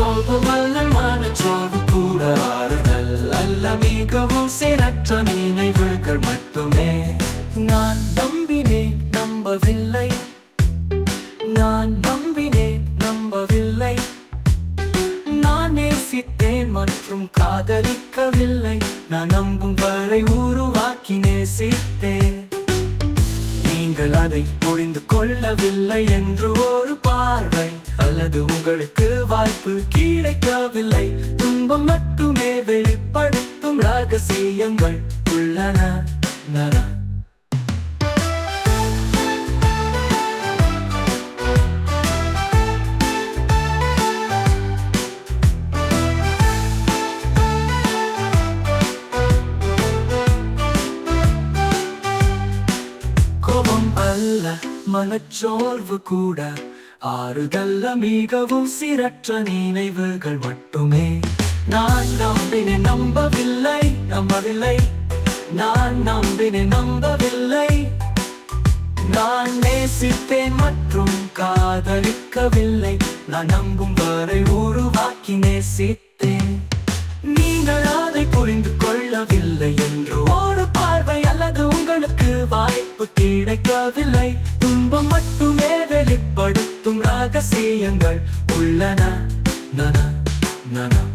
வல்ல மனச்சோர்வு கூட ஆறுதல் அல்ல மிகவும் சீரற்ற நினைவுகள் மட்டுமே. நான் நம்பினேன் நம்பவில்லை. நான் நம்பினேன் நம்பவில்லை. நான் நேசித்தேன் மற்றும் காதலிக்கவில்லை. நான் நம்பும் வரை உருவாக்கி நேசித்தேன். நீங்கள் அதை புரிந்து கொள்ளவில்லை என்று ஒரு பார்வை. அல்லது உங்களுக்கு வாய்ப்பு கிடைக்கவில்லை. துன்பம் மட்டுமே வெளிப்படுத்தும் ரகசியங்கள் உள்ளன. அல்ல மனச்சோர்வு கூட ஆறுதல்ல மிகவும் சீரற்ற நினைவுகள் மட்டுமே. நான் நம்பினேன் நம்பவில்லை நம்பவில்லை. நான் நம்பினேன் நம்பவில்லை. நான் நேசித்தேன் மற்றும் காதலிக்கவில்லை. நான் நம்பும் வரை உருவாக்கி நேசித்தேன். தத்துவம் மட்டுமே வெளிப்படுத்தும் ரகசியங்கள் உள்ளன. நன நன.